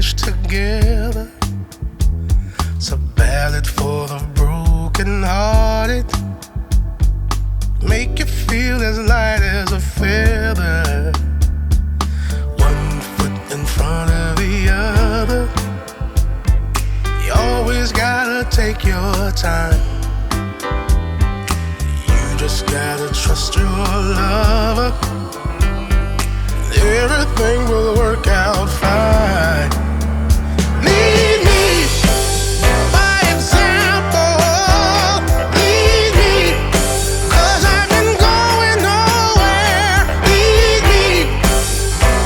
finished together. It's a ballad for the broken hearted. Make you feel as light as a feather. One foot in front of the other. You always gotta take your time. You just gotta trust your lover. Everything will work out fine. Lead me by example. Lead I've been going nowhere. Lead me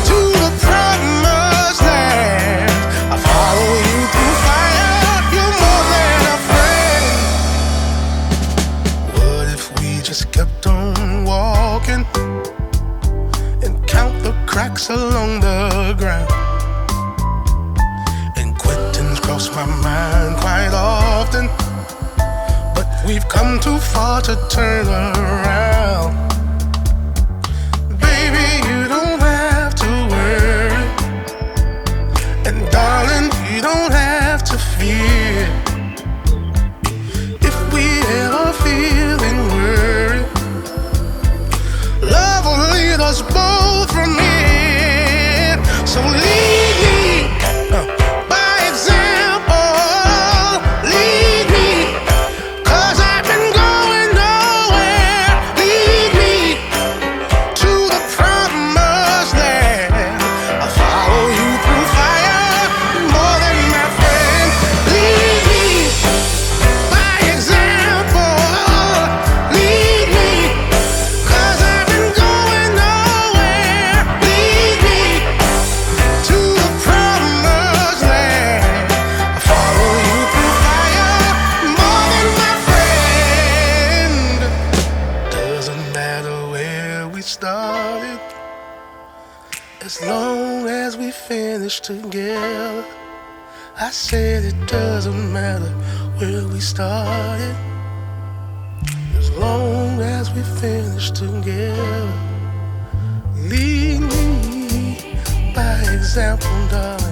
to the promised land. I follow you through fire. You're more than a friend. What if we just kept on walking cracks along the ground? And Quentin's crossed my mind quite often. But we've come too far to turn around. Baby, you don't have to worry. And darling, you don't have to fear. If we ever feeling worried, love will lead us both são as long as we finish together. I said it doesn't matter where we started, as long as we finish together. Lead me by example, darling.